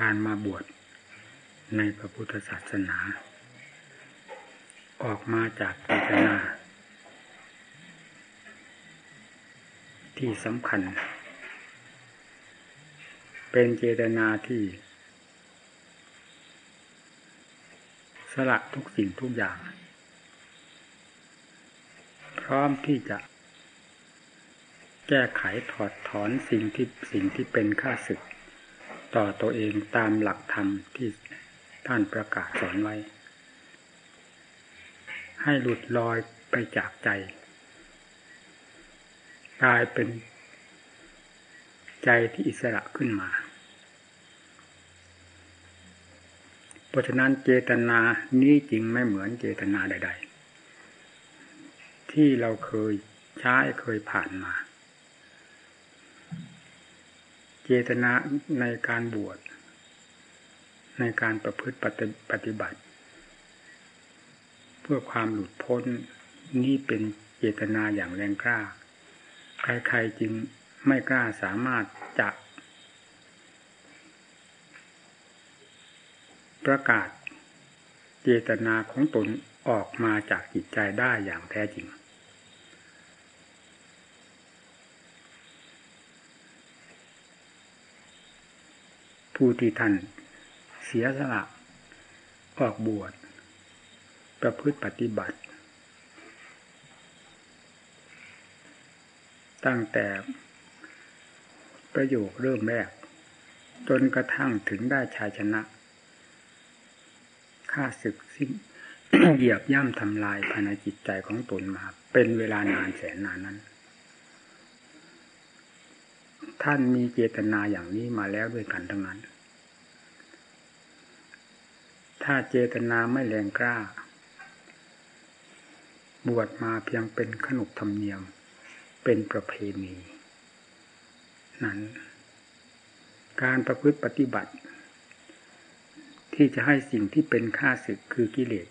การมาบวชในพระพุทธศาสนา ออกมาจากเจตนา ที่สำคัญ เป็นเจตนาที่ สละทุกสิ่งทุกอย่าง พร้อมที่จะแก้ไขถอดถอนสิ่งที่สิ่งที่เป็นข้าศึก ต่อตัวเองตามหลักธรรมที่ท่านประกาศสอนไว้ ให้หลุดลอยไปจากใจ กลายเป็นใจที่อิสระขึ้นมา เพราะฉะนั้นเจตนานี้จริงไม่เหมือนเจตนาใด ๆ ที่เราเคยใช้เคยผ่านมา เจตนาในการบวชในการประพฤติปฏิบัติ เพื่อความหลุดพ้นนี่เป็นเจตนาอย่างแรงกล้า ใครๆจึงไม่กล้าสามารถจะ ประกาศเจตนาของตนออกมาจากจิตใจได้อย่างแท้จริง ผู้ที่ท่านเสียสละออกบวช ประพฤติปฏิบัติ ตั้งแต่ประโยคเริ่มแรก จนกระทั่งถึงได้ชายชนะฆ่าศึกสิ้นเหยียบย่ำทำลายภายในจิตใจของตนมา เป็นเวลานานแสนนานนั้น ท่านมีเจตนาอย่างนี้มาแล้วด้วยกันทั้งนั้น ถ้าเจตนาไม่แรงกล้า บวชมาเพียงเป็นขนบธรรมเนียม เป็นประเพณี นั้น การประพฤติปฏิบัติ ที่จะให้สิ่งที่เป็นค่าศึกคือกิเลส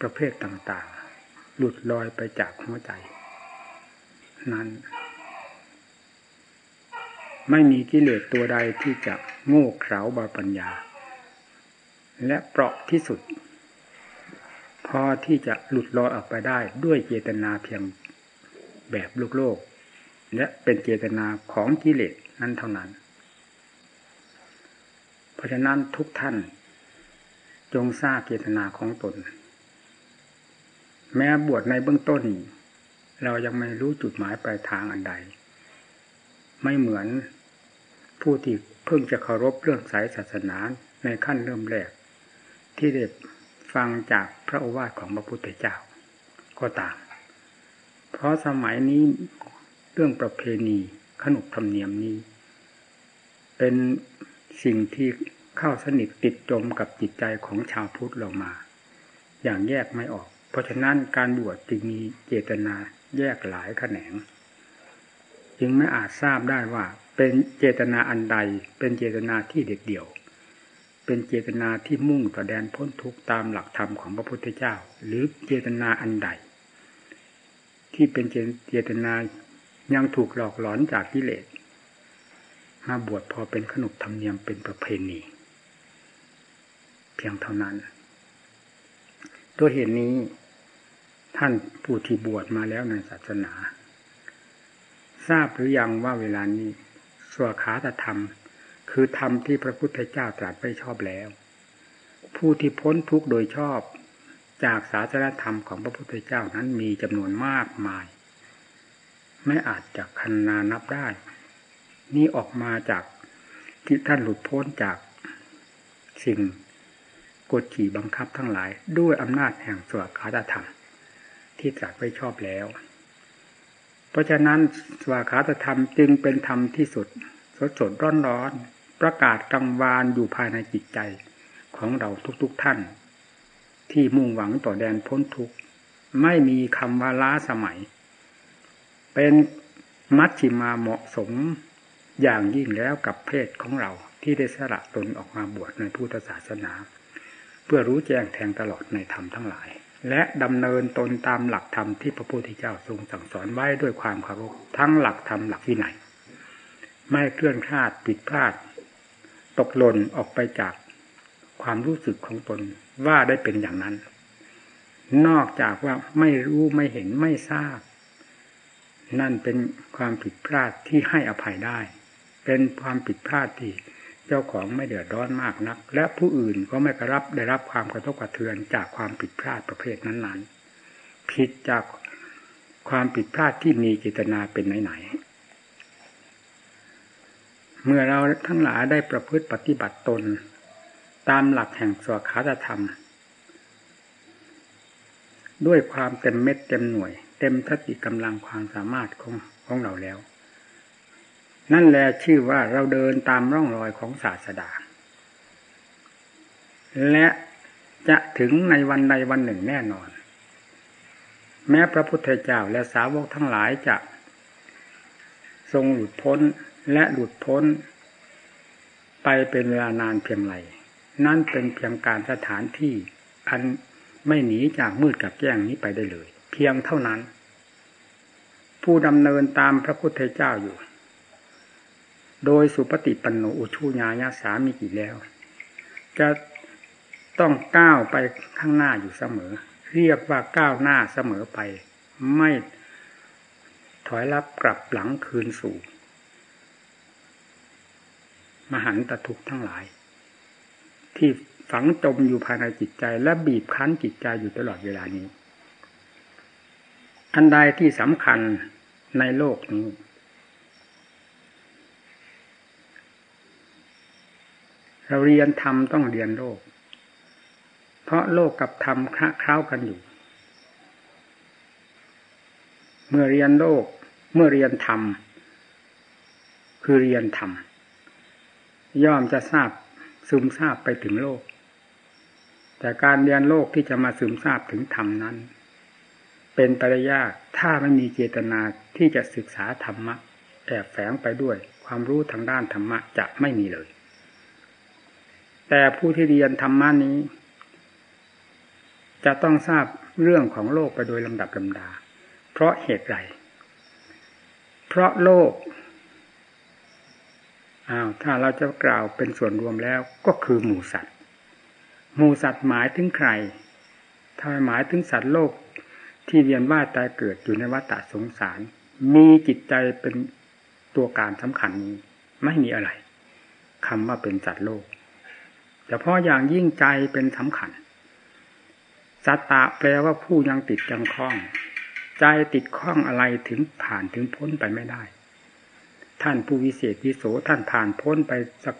ประเภทต่างๆ หลุดลอยไปจากหัวใจ นั้น ไม่มีกิเลสตัวใดที่จะโง่เขลาบาปัญญา และเปราะที่สุด พอที่จะหลุดลอยออกไปได้ด้วยเจตนาเพียงแบบโลกโลก และเป็นเจตนาของกิเลสนั้นเท่านั้น เพราะฉะนั้นทุกท่าน จงทราบเจตนาของตน แม้บวชในเบื้องต้น เรายังไม่รู้จุดหมายปลายทางอันใด ไม่เหมือน ผู้ที่เพิ่งจะเคารพเรื่องสายศาสนาในขั้นเริ่มแรก ที่ได้ฟังจากพระโอวาทของพระพุทธเจ้า ก็ตาม เพราะสมัยนี้เรื่องประเพณีขนบธรรมเนียมนี้ เป็นสิ่งที่เข้าสนิทติดจมกับจิตใจของชาวพุทธเรามา อย่างแยกไม่ออก เพราะฉะนั้นการบวชจึงมีเจตนาแยกหลายแขนง จึงไม่อาจทราบได้ว่า เป็นเจตนาอันใด เป็นเจตนาที่เด็ดเดี่ยว เป็นเจตนาที่มุ่งต่อแดนพ้นทุกข์ตามหลักธรรมของพระพุทธเจ้า หรือเจตนาอันใด ที่เป็นเจตนายังถูกหลอกหลอนจากกิเลสมาบวชพอเป็นขนบธรรมเนียมเป็นประเพณี เพียงเท่านั้นตัวยเหตุนี้ท่านผู้ที่บวชมาแล้วในศาสนา ทราบหรือยังว่าเวลานี้ สวขาตธรรม คือธรรมที่พระพุทธเจ้าตรัสไปชอบแล้ว ผู้ที่พ้นทุกข์โดยชอบจากศาสนธรรมของพระพุทธเจ้านั้นมีจำนวนมากมาย ไม่อาจจะคันนานับได้ นี้ออกมาจากที่ท่านหลุดพ้นจากสิ่งกดขี่บังคับทั้งหลาย ด้วยอำนาจแห่งสวดคาตธรรม ที่ตรัสไว้ชอบแล้ว เพราะฉะนั้นสวาขาตธรรมจึงเป็นธรรมที่สุด สดสดร้อนร้อนประกาศกังวานอยู่ภายในจิตใจของเราทุกๆทท่าน ที่มุ่งหวังต่อแดนพ้นทุกข์ไม่มีคำว่าล้าสมัย เป็นมัชชิมาเหมาะสมอย่างยิ่งแล้วกับเพศของเราที่ได้สละตนออกมาบวชในพุทธศาสนา เพื่อรู้แจ้งแทงตลอดในธรรมทั้งหลาย และดำเนินตนตามหลักธรรมที่พระพุทธเจ้าทรงสั่งสอนไว้ด้วยความเคารพทั้งหลักธรรมหลักวินัย ไม่เคลื่อนคลาดผิดพลาด ตกหล่นออกไปจากความรู้สึกของตนว่าได้เป็นอย่างนั้น นอกจากว่าไม่รู้ไม่เห็นไม่ทราบ นั่นเป็นความผิดพลาดที่ให้อภัยได้ เป็นความผิดพลาดที่เจ้าของไม่เดือดร้อนมากนัก และผู้อื่นก็ไม่กระรับได้รับความกระทบกระเทือนจากความผิดพลาดประเภทนั้นๆผิดจากความผิดพลาดที่มีเจตนาเป็นไหนๆ เมื่อเราทั้งหลายได้ประพฤติปฏิบัติตน ตามหลักแห่งสวขาธรรม ด้วยความเต็มเม็ดเต็มหน่วย เต็มทัติกำลังความสามารถของของเราแล้ว นั่นแหละชื่อว่าเราเดินตามร่องรอยของศาสดา และจะถึงในวันใดวันหนึ่งแน่นอน แม้พระพุทธเจ้าและสาวกทั้งหลายจะทรงหลุดพ้น และหลุดพ้น ไปเป็นเวลานานเพียงไรนั่นเป็นเพียงการสถานที่อันไม่หนีจากมืดกับแจ้งนี้ไปได้เลย เพียงเท่านั้น ผู้ดำเนินตามพระพุทธเจ้าอยู่ โดยสุปฏิปันโนอุชูญาญาสามีกี่แล้ว จะต้องก้าวไปข้างหน้าอยู่เสมอ เรียกว่าก้าวหน้าเสมอไป ไม่ถอยรับกลับหลังคืนสู่ มหันตทุกทั้งหลาย ที่ฝังจมอยู่ภายในจิตใจ และบีบคั้นจิตใจอยู่ตลอดเวลานี้ อันใดที่สำคัญในโลกนี้ เราเรียนธรรมต้องเรียนโลก เพราะโลกกับธรรมคล้ากันอยู่ เมื่อเรียนโลก เมื่อเรียนธรรมคือเรียนธรรม ย่อมจะทราบซึมซาบไปถึงโลก แต่การเรียนโลกที่จะมาซึมซาบถึงธรรมนั้น เป็นไปได้ยากถ้าไม่มีเจตนาที่จะศึกษาธรรมะแอบแฝงไปด้วยความรู้ทางด้านธรรมะจะไม่มีเลย แต่ผู้ที่เรียนธรรมานี้ จะต้องทราบเรื่องของโลกไปโดยลำดับลำดา เพราะเหตุไร เพราะโลก อ้าวถ้าเราจะกล่าวเป็นส่วนรวมแล้วก็คือหมูสัตว์หมูสัตว์หมายถึงใครถ้าหมายถึงสัตว์โลกที่เวียนว่ายตายเกิดอยู่ในวัฏสงสาร มีจิตใจเป็นตัวการสำคัญนี้ไม่มีอะไรคำว่าเป็นสัตว์โลกเฉพาะอย่างยิ่งใจเป็นสำคัญสัตตะแปลว่าผู้ยังติดยังคล้อง ใจติดข้องอะไรถึงผ่านถึงพ้นไปไม่ได้ ท่านผู้วิเศษวิโสท่านผ่านพ้นไปสัก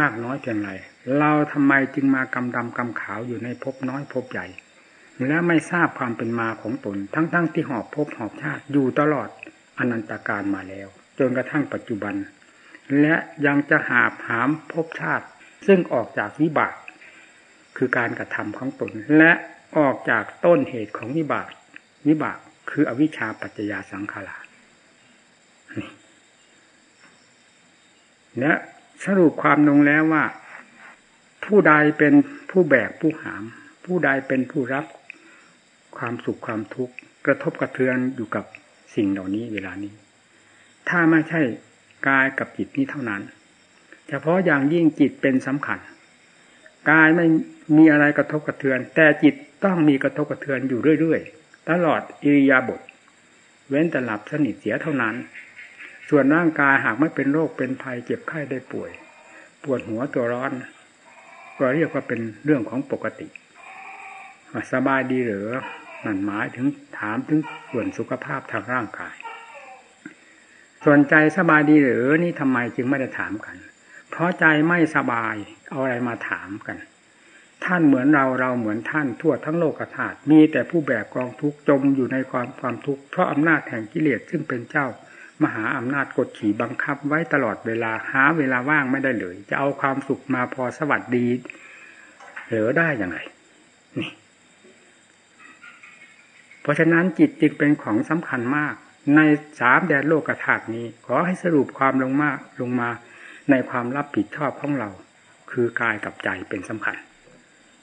มากน้อยเพียงไรเราทำไมจึงมากำดำกำขาวอยู่ในภพน้อยภพใหญ่ และไม่ทราบความเป็นมาของตน ทั้งๆทที่หอบภพหอบชาติอยู่ตลอดอนันตการมาแล้ว จนกระทั่งปัจจุบัน และยังจะหาบหามภพชาติ ซึ่งออกจากวิบาก คือการกระทำของตน และออกจากต้นเหตุของวิบากวิบากคืออวิชชาปัจจยาสังขาร และสรุปความลงแล้วว่า ผู้ใดเป็นผู้แบกผู้หาม ผู้ใดเป็นผู้รับความสุขความทุกข์กระทบกระเทือนอยู่กับสิ่งเหล่านี้เวลานี้ ถ้าไม่ใช่กายกับจิตนี้เท่านั้น เฉพาะอย่างยิ่งจิตเป็นสำคัญกายไม่มีอะไรกระทบกระเทือน แต่จิตต้องมีกระทบกระเทือนอยู่เรื่อยๆ ตลอดอิริยาบถเว้นแต่หลับสนิทเสียเท่านั้น ส่วนร่างกายหากไม่เป็นโรคเป็นภัยเจ็บไข้ได้ป่วย ปวดหัวตัวร้อน ก็เรียกว่าเป็นเรื่องของปกติสบายดีหรือนั่นหมายถึงถามถึงส่วนสุขภาพทางร่างกาย ส่วนใจสบายดีหรือนี่ทำไมจึงไม่ได้ถามกัน เพราะใจไม่สบายเอาอะไรมาถามกัน ท่านเหมือนเราเราเหมือนท่านทั่วทั้งโลกธาตุมีแต่ผู้แบกกองทุกจมอยู่ในความความทุกข์เพราะอำนาจแห่งกิเลสซึ่งเป็นเจ้า มหาอำนาจกดขี่บังคับไว้ตลอดเวลาหาเวลาว่างไม่ได้เลย จะเอาความสุขมาพอสวัสดีเหลือได้อย่างไรนี่ เพราะฉะนั้นจิตจึงเป็นของสำคัญมาก ในสามแดนโลกธาตุนี้ ขอให้สรุปความลงมาลงมาในความรับผิดชอบของเรา คือกายกับใจเป็นสำคัญ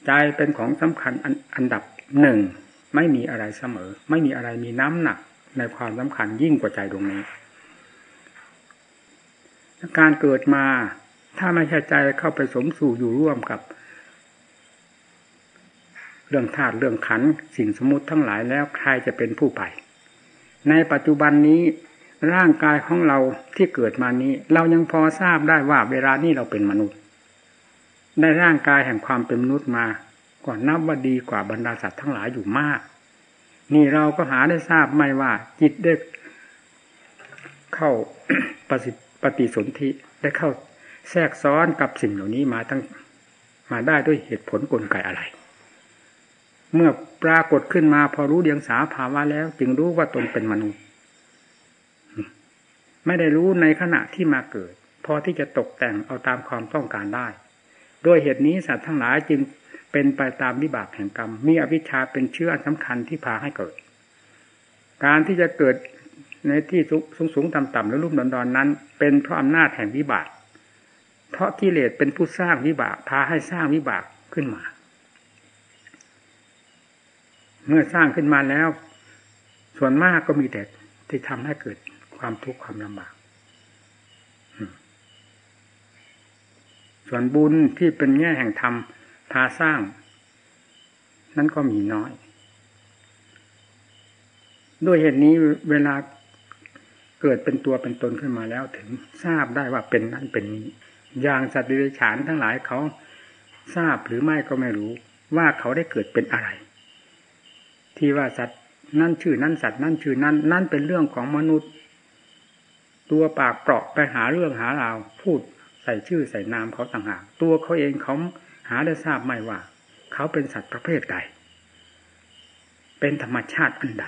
ใจเป็นของสำคัญอันดับหนึ่งไม่มีอะไรเสมอ ไม่มีอะไรมีน้ำหนักในความสำคัญยิ่งกว่าใจดวงนี้ การเกิดมา ถ้าไม่ใช่ใจเข้าไปสมสู่อยู่ร่วมกับ เรื่องธาตุเรื่องขันสิ่งสมมติทั้งหลายแล้วใครจะเป็นผู้ไป ในปัจจุบันนี้ร่างกายของเราที่เกิดมานี้ เรายังพอทราบได้ว่าเวลานี้เราเป็นมนุษย์ในร่างกายแห่งความเป็นมนุษย์มาก่อนนับว่าดีกว่าบรรดาสัตว์ทั้งหลายอยู่มาก นี่เราก็หาได้ทราบไม่ว่า จิตได้เข้าประสิทธ ปฏิสนธิได้เข้าแทรกซ้อนกับสิ่งเหล่านี้มาตั้งมาได้ด้วยเหตุผลกลไกอะไร เมื่อปรากฏขึ้นมาพอรู้เดียงสาภาวะแล้ว จึงรู้ว่าตนเป็นมนุษย์ ไม่ได้รู้ในขณะที่มาเกิด พอที่จะตกแต่งเอาตามความต้องการได้ ด้วยเหตุนี้สัตว์ทั้งหลายจึงเป็นไปตามวิบากแห่งกรรม มีอวิชชาเป็นเชื้อสำคัญที่พาให้เกิด การที่จะเกิด ในที่สูงสูงต่ำต่ำและรุ่มดอนดอนนั้น เป็นเพราะอำนาจแห่งวิบาก เพราะกิเลสเป็นผู้สร้างวิบากพาให้สร้างวิบากขึ้นมา เมื่อสร้างขึ้นมาแล้ว ส่วนมากก็มีแต่ที่ทำให้เกิดความทุกข์ความลำบาก ส่วนบุญที่เป็นแง่แห่งธรรมพาสร้าง นั้นก็มีน้อย ด้วยเหตุนี้เวลา เกิดเป็นตัวเป็นตนขึ้นมาแล้วถึงทราบได้ว่าเป็นนั่นเป็นนี้ อย่างสัตว์ดิเรกชันทั้งหลายเขาทราบหรือไม่ก็ไม่รู้ ว่าเขาได้เกิดเป็นอะไร ที่ว่าสัตว์นั่นชื่อนั่นสัตว์นั่นชื่อนั่นนั่นเป็นเรื่องของมนุษย์ ตัวปากเปราะไปหาเรื่องหาราวพูดใส่ชื่อใส่นามเขาต่างหากตัวเขาเองเขาหาได้ทราบไม่ว่า เขาเป็นสัตว์ประเภทใด เป็นธรรมชาติอันใด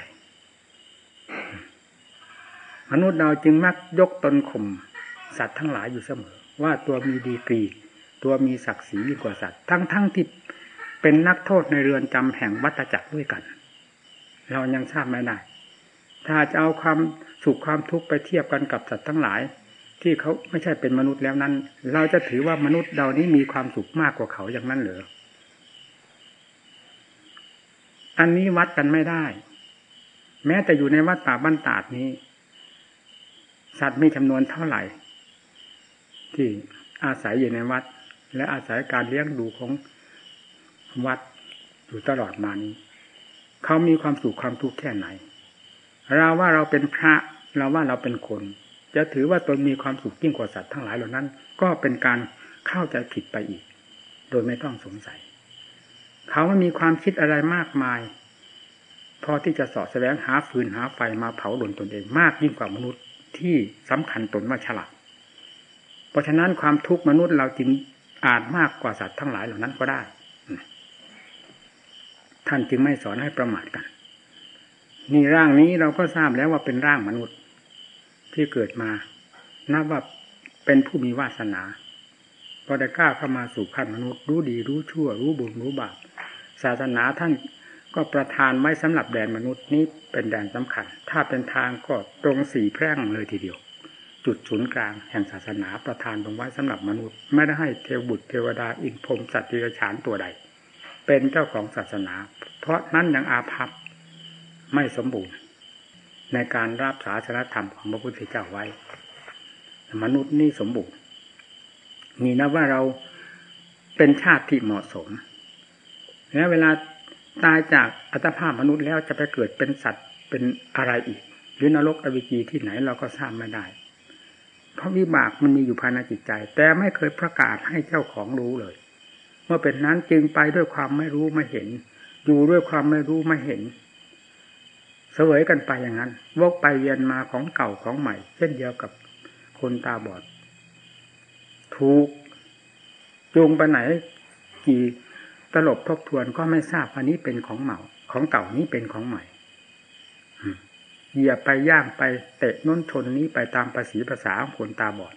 มนุษย์เราจึงมักยกตนข่มสัตว์ทั้งหลายอยู่เสมอ ว่าตัวมีดีกรี ตัวมีศักดิ์ศรียิ่งกว่าสัตว์ ทั้งทั้งที่เป็นนักโทษในเรือนจำแห่งวัตจักรด้วยกัน เรายังทราบไม่ได้ถ้าจะเอาความสุขความทุกข์ไปเทียบกันกับสัตว์ทั้งหลาย ที่เขาไม่ใช่เป็นมนุษย์แล้วนั้น เราจะถือว่ามนุษย์เรานี้มีความสุขมากกว่าเขาอย่างนั้นเหรออันนี้วัดกันไม่ได้ แม้แต่อยู่ในวัดป่าบ้านตาดนี้ สัตว์มีจำนวนเท่าไหร่ ที่อาศัยอยู่ในวัด และอาศัยการเลี้ยงดูของวัดอยู่ตลอดมานี้ เขามีความสุขความทุกข์แค่ไหน เราว่าเราเป็นพระเราว่าเราเป็นคน จะถือว่าตนมีความสุขยิ่งกว่าสัตว์ทั้งหลายเหล่านั้น ก็เป็นการเข้าใจผิดไปอีก โดยไม่ต้องสงสัย เขาไม่มีความคิดอะไรมากมาย พอที่จะสอดแสวงหาฟืนหาไฟมาเผาหล่นตนเองมากยิ่งกว่ามนุษย์ ที่สำคัญตนว่าฉลาด เพราะฉะนั้นความทุกข์มนุษย์เราจึงอาจมากกว่าสัตว์ทั้งหลายเหล่านั้นก็ได้ ท่านจึงไม่สอนให้ประมาทกัน นี่ร่างนี้เราก็ทราบแล้วว่าเป็นร่างมนุษย์ที่เกิดมา นับว่าเป็นผู้มีวาสนาพอได้กล้าเข้ามาสู่ขั้นมนุษย์ รู้ดีรู้ชั่ว รู้บุญรู้บาปศาสนาท่าน ก็ประทานไว้สำหรับแดนมนุษย์นี้เป็นแดนสำคัญ ถ้าเป็นทางก็ตรงสี่แพร่งเลยทีเดียว จุดศูนย์กลางแห่งศาสนาประทานตรงไว้สำหรับมนุษย์ ไม่ได้ให้เทวบุตรเทวดาอินพรมสัตว์ดิรฉานตัวใด เป็นเจ้าของศาสนา เพราะนั้นยังอาภัพไม่สมบูรณ์ ในการรับศาสนธรรมของพระพุทธเจ้าไว้ มนุษย์นี่สมบูรณ์นี่นะว่าเราเป็นชาติที่เหมาะสม แล้วเวลา ตายจากอัตภาพมนุษย์แล้วจะไปเกิดเป็นสัตว์เป็นอะไรอีก หรือนรกอวิจีที่ไหนเราก็ทราบไม่ได้ เพราะวิบากมันมีอยู่ภายในจิตใจ แต่ไม่เคยประกาศให้เจ้าของรู้เลย เมื่อเป็นนั้นจึงไปด้วยความไม่รู้ไม่เห็น อยู่ด้วยความไม่รู้ไม่เห็น เสวยกันไปอย่างนั้น วกไปเวียนมาของเก่าของใหม่ เช่นเดียวกับคนตาบอดถูกจูงไปไหนกี่ ตลบทบทวนก็ไม่ทราบอันนี้เป็นของเหมาของเก่านี้เป็นของใหม่เหยียบไปย่างไปเตะน้นชนนี้ไปตามภาษีภาษาของคนตาบอด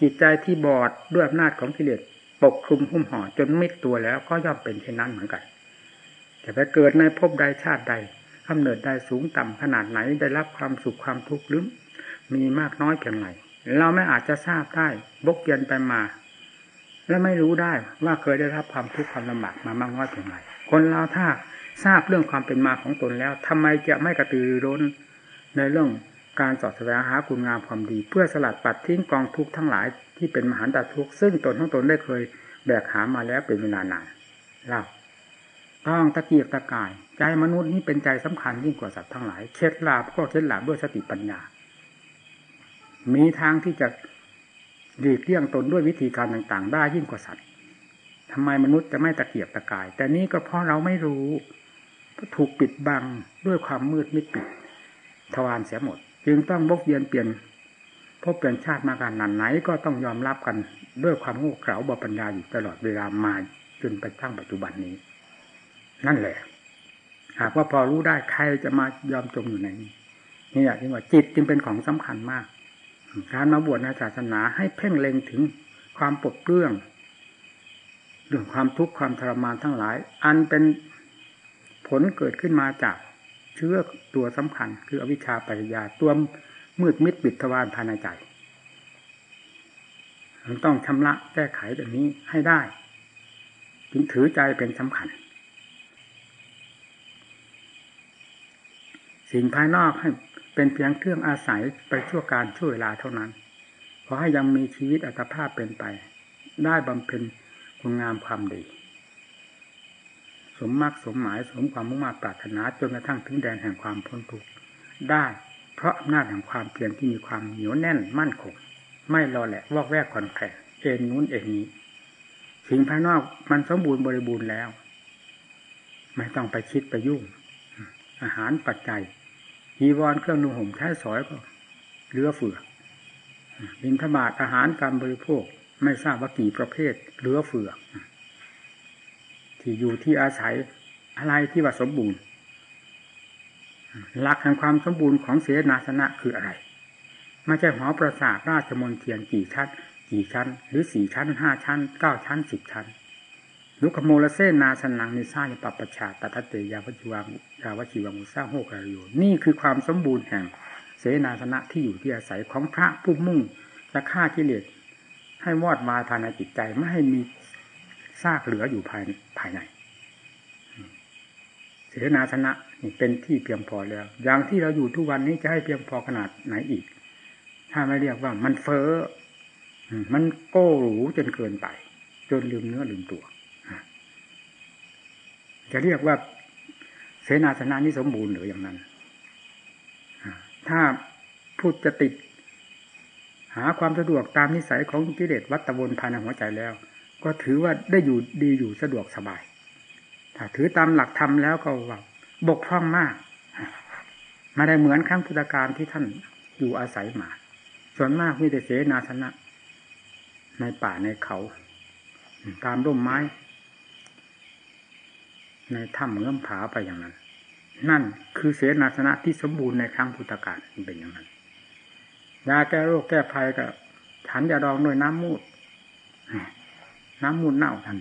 จิตใจที่บอดด้วยอำนาจของกิเลสปกคลุมหุ้มห่อจนมิดตัวแล้วก็ย่อมเป็นเช่นนั้นเหมือนกัน แต่ไปเกิดในภพใดชาติใดกำเนิดได้สูงต่ำขนาดไหนได้รับความสุขความทุกข์หรือมีมากน้อยเพียงไรเราไม่อาจจะทราบได้บกเยียนไปมา และไม่รู้ได้ว่าเคยได้รับความทุกข์ความลำบากมามากน้อยเพียงไรคนเราถ้าทราบเรื่องความเป็นมาของตนแล้วทำไมจะไม่กระตือร้น ในเรื่องการสอดแสวงหาคุณงามความดี เพื่อสลัดปัดทิ้งกองทุกข์ทั้งหลายที่เป็นมหันตทุกข์ซึ่งตนทั้งตนได้เคยแบกหามาแล้วเป็นเวลานานเล่าต้องตะเกียกตะกาย ใจมนุษย์นี่เป็นใจสำคัญยิ่งกว่าสัตว์ทั้งหลายเคล็ดลับก็เคล็ดลับด้วยสติปัญญา มีทางที่จะ หลีกเลี่ยงตนด้วยวิธีการต่างๆ ได้ยิ่งกว่าสัตว์ทำไมมนุษย์จะไม่ตะเกียบตะกาย แต่นี้ก็เพราะเราไม่รู้ถูกปิดบังด้วยความมืดมิดปิดทวารเสียหมด จึงต้องบกเยียนเปลี่ยนพบเปลี่ยนชาติมาการนันไหนก็ต้องยอมรับกันด้วยความโง่เขลาบปัญญาอยู่ตลอดเวลามาจนไปตั้งปัจจุบันนี้ นั่นแหละ หากว่าพอรู้ได้ใครจะมายอมจมอยู่ในนี้นี่แหละที่ว่าจิตจึงเป็นของสำคัญมาก การมาบวชในศาสนาให้เพ่งเล็งถึงความปลดเปื้องเรื่องความทุกข์ความทรมานทั้งหลาย อันเป็นผลเกิดขึ้นมาจากเชื้อตัวสำคัญ คืออวิชชาปัญญาตัวมืดมิดปิดทวารภายในใจมันต้องชำระแก้ไขแบบนี้ให้ได้จึงถือใจเป็นสำคัญ สิ่งภายนอกให้ เป็นเพียงเครื่องอาศัยไปชั่วการช่วเวลาเท่านั้น ขอให้ยังมีชีวิตอัตภาพเป็นไป ได้บำเพ็ญคุณงามความดี สมมากสมหมายสมความมุ่งมั่ปรารถนาจนกระทั่งถึงแดนแห่งความพ้นทุกข์ได้ เพราะอำนาจแห่งความเพียรที่มีความเหนียวแน่นมั่นคงไม่รอแหละวอกแวกคอนแคลเอ็นนู้นเอ็นนี้ สิ่งภายนอกมันสมบูรณ์บริบูรณ์แล้ว ไม่ต้องไปคิดไปยุ่ง อาหารปัจจัย ฮีวอนเครื่องนุ่งห่มใช้สอยก็เลือเฟือบินทบาทอาหารการบริโภคไม่ทราบว่ากี่ประเภทเลือเฟือ ที่อยู่ที่อาศัยอะไรที่ว่าสมบูรณ์ หลักแห่งความสมบูรณ์ของเสนาสนะคืออะไร ไม่ใช่หอประสาทราชมนเทียนกี่ชั้นกี่ชั้น หรือสี่ชั้นห้าชั้นเก้าชั้นสิบชั้น ลุกโมลเซนาสนังนิซ่าปัปปชาตทัตเตยาวชิวังยาวชิวังุสาโหกรโยนี่คือความสมบูรณ์แห่ง เสนาสนะที่อยู่ที่อาศัยของพระผู้มุ่งจะฆ่ากิเลสให้วอดวาภายในจิตใจไม่ให้มีซากเหลืออยู่ภายภายใน เสนาสนะนี่เป็นที่เพียงพอแล้ว อย่างที่เราอยู่ทุกวันนี้จะให้เพียงพอขนาดไหนอีก ถ้าไม่เรียกว่ามันเฟ้อมันโก้หรูจนเกินไป จนลืมเนื้อลืมตัว จะเรียกว่าเสนาสนะนี้สมบูรณ์หรืออย่างนั้นถ้าพูดจะติด หาความสะดวกตามนิสัยของกิเลสวัตวนภายในหัวใจแล้ว ก็ถือว่าได้อยู่ดีอยู่สะดวกสบาย ถ้าถือตามหลักธรรมแล้วก็ว่าบกพร่องมากมาได้เหมือนครั้งพุทธการที่ท่านอยู่อาศัยมา ส่วนมากมีแต่เสนาสนะในป่าในเขา ตามร่มไม้ ในถ้ำเงื่อมผาไปอย่างนั้น นั่นคือเสนาสนะที่สมบูรณ์ในครั้งพุทธกาลเป็นอย่างนั้นยาแก้โรคแก้ภัยก็ฉันยาดองด้วยน้ำมูด น้ำมูดเน่าทัน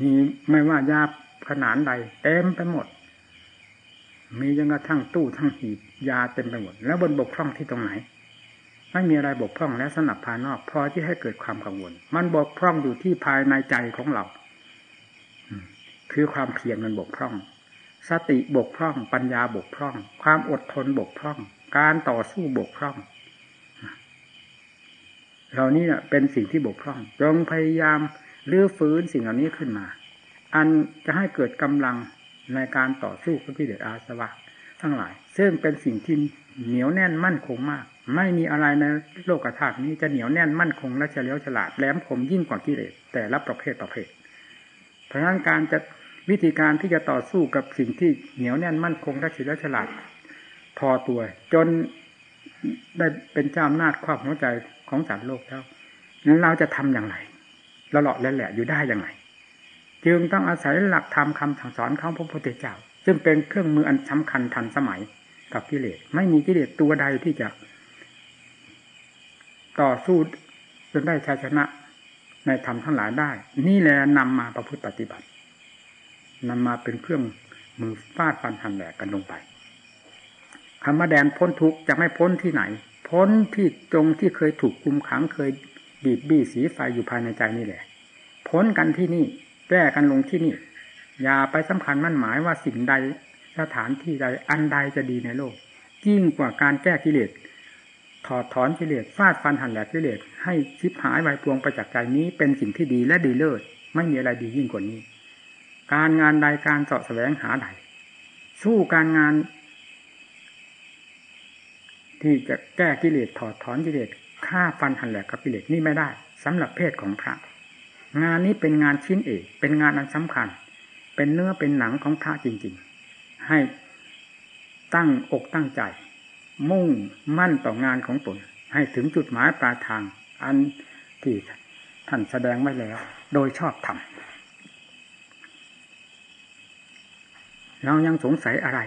นี่ไม่ว่ายาขนาดใดเต็มไปหมด มียังกระทั่งตู้ทั้งหีบยาเต็มไปหมด แล้วบนบกพร่องที่ตรงไหน ไม่มีอะไรบกพร่องและสนับภายนอกพอที่ให้เกิดความกังวล มันบกพร่องอยู่ที่ภายในใจของเรา คือความเพียรมันบกพร่อง สติบกพร่อง ปัญญาบกพร่อง ความอดทนบกพร่อง การต่อสู้บกพร่องเหล่านี้เนี่ยเป็นสิ่งที่บกพร่อง จงพยายามรื้อฟื้นสิ่งเหล่านี้ขึ้นมา อันจะให้เกิดกำลังในการต่อสู้กับพิเดชอาสวะ ทั้งหลาย ซึ่งเป็นสิ่งที่เหนียวแน่นมั่นคงมาก ไม่มีอะไรในโลกธาตุนี้จะเหนียวแน่นมั่นคงและเฉลียวฉลาดแหลมคมยิ่งกว่ากิเลสแต่ละประเภทประเภท เพราะฉะนั้นการจะ วิธีการที่จะต่อสู้กับสิ่งที่เหนียวแน่นมั่นคงและเฉลียวฉลาด พอตัว จนได้เป็นเจ้าอำนาจครอบหัวใจของสารโลกแล้วเราจะทำอย่างไรเราหลาะแหละอยู่ได้อย่างไรจึงต้องอาศัยหลักธรรมคำสั่งสอนของพระพุทธเจ้า ซึ่งเป็นเครื่องมืออันสำคัญทันสมัยกับกิเลสไม่มีกิเลสตัวใดที่จะ ต่อสู้จนได้ชัยชนะในธรรมทั้งหลายได้ นี่แหละนำมาประพฤติปฏิบัติ นำมาเป็นเครื่องมือฟาดฟันหันแหลกกันลงไปคำว่าแดนพ้นทุกจะไม่พ้นที่ไหน พ้นที่ตรงที่เคยถูกคุมขังเคยบีบบี้สีไฟอยู่ภายในใจนี่แหละ พ้นกันที่นี่แก้กันลงที่นี่ อย่าไปสำคัญมั่นหมายว่าสิ่งใดสถานที่ใดอันใดจะดีในโลกยิ่งกว่าการแก้กิเลสถอดถอนกิเลสฟาดฟันหันแหลกกิเลสให้ชิบหายไวพวงไปจากใจนี้เป็นสิ่งที่ดีและดีเลิศไม่มีอะไรดียิ่งกว่านี้ การงานใดการเสาะแสวงหาใด สู้การงาน ที่จะแก้กิเลสถอดถอนกิเลสฆ่าฟันหันแหลกกับกิเลสนี่ไม่ได้สำหรับเพศของพระ งานนี้เป็นงานชิ้นเอก เป็นงานอันสำคัญ เป็นเนื้อเป็นหนังของพระจริง ๆ ให้ตั้งอกตั้งใจ มุ่งมั่นต่องานของตนให้ถึงจุดหมายปลายทาง อันที่ท่านแสดงไว้แล้ว โดยชอบธรรม เรายังสงสัยอะไร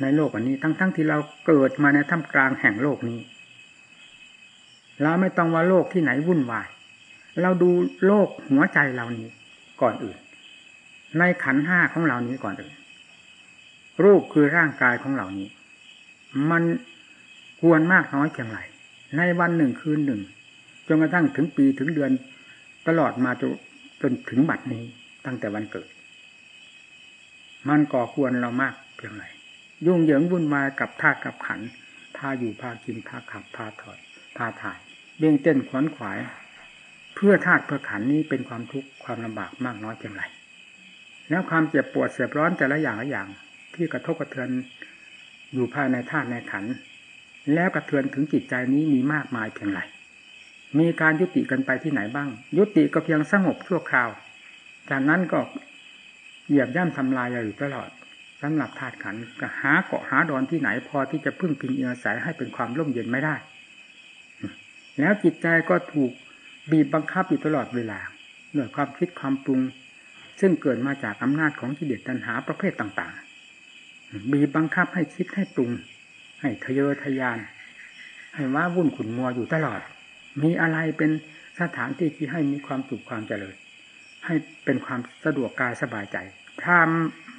ในโลกอันนี้ ทั้งๆทที่เราเกิดมาในท่ามกลางแห่งโลกนี้เราไม่ต้องว่าโลกที่ไหนวุ่นวาย เราดูโลกหัวใจเรานี้ก่อนอื่น ในขันห้าของเรานี้ก่อนอื่น รูปคือร่างกายของเรานี้ มันควรมากน้อยเพียงไรในวันหนึ่งคืนหนึ่งจนกระทั่งถึงปีถึงเดือน ตลอดมาจนจนถึงบัดนี้ตั้งแต่วันเกิด มันก่อควรเรามากเพียงไรยุ่งเหยิงวุ่นวายกับธาตุกับขันพาอยู่พากินพาขับพาถอดพาถ่ายเบี่ยงเต้นขวนขวาย เพื่อธาตุเพื่อขันนี้เป็นความทุกข์ความลำบากมากน้อยเพียงไรแล้วความเจ็บปวดเสียบร้อนแต่ละอย่างละอย่าง ที่กระทบกระเทือนอยู่ภายในธาตุในขันแล้วกระเทือนถึงจิตใจนี้มีมากมายเพียงไรมีการยุติกันไปที่ไหนบ้าง ยุติก็เพียงสงบชั่วคราว จากนั้นก็ เหยียบย่ำทำลายอยู่ตลอดสำหรับธาตุขันหาเกาะหาดอนที่ไหนพอที่จะพึ่งพิงอาศัยให้เป็นความร่มเย็นไม่ได้ แล้วจิตใจก็ถูกบีบบังคับอยู่ตลอดเวลาด้วยความคิดความปรุง ซึ่งเกิดมาจากอำนาจของกิเลสตัณหาประเภทต่างๆ บีบบังคับให้คิดให้ปรุง ให้ทะเยอทะยาน ให้ว่าวุ่นขุนมัวอยู่ตลอด มีอะไรเป็นสถานที่ที่ให้มีความสุขความเจริญ ให้เป็นความสะดวกกายสบายใจ ถ้า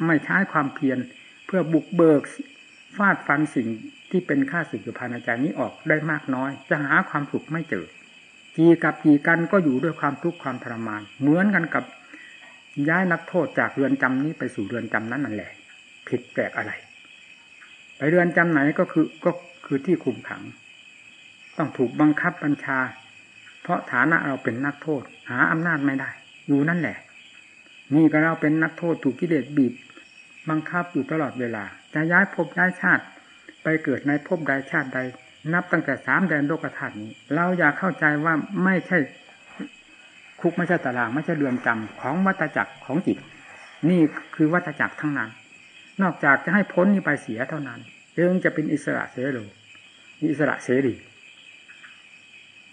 ไม่ใช้ความเพียรเพื่อบุกเบิกฟาดฟันสิ่งที่เป็นค่าสึกอยู่ภายในใจนี้ออกได้มากน้อย จะหาความสุขไม่เจอจีกับจีกันก็อยู่ด้วยความทุกข์ความทรมาน เหมือนกันกับย้ายนักโทษจากเรือนจำนี้ไปสู่เรือนจำนั้นนั่นแหละ ผิดแปลกอะไร ไปเรือนจำไหนก็คือก็คือที่คุมขัง ต้องถูกบังคับบัญชา เพราะฐานะเราเป็นนักโทษ หาอำนาจไม่ได้ อยู่นั่นแหละ นี่ก็เราเป็นนักโทษถูกกิเลสบีบ บังคับอยู่ตลอดเวลา จะย้ายภพย้ายชาติ ไปเกิดในภพใดชาติใด นับตั้งแต่สามแดนโลกธาตุนี้ เราอยากเข้าใจว่าไม่ใช่คุกไม่ใช่ตารางไม่ใช่เรือนจำของวัตจักรของจิต นี่คือวัตจักรทั้งนั้น นอกจากจะให้พ้นนี้ไปเสียเท่านั้นจึงจะเป็นอิสระเสรีอิสระเสรี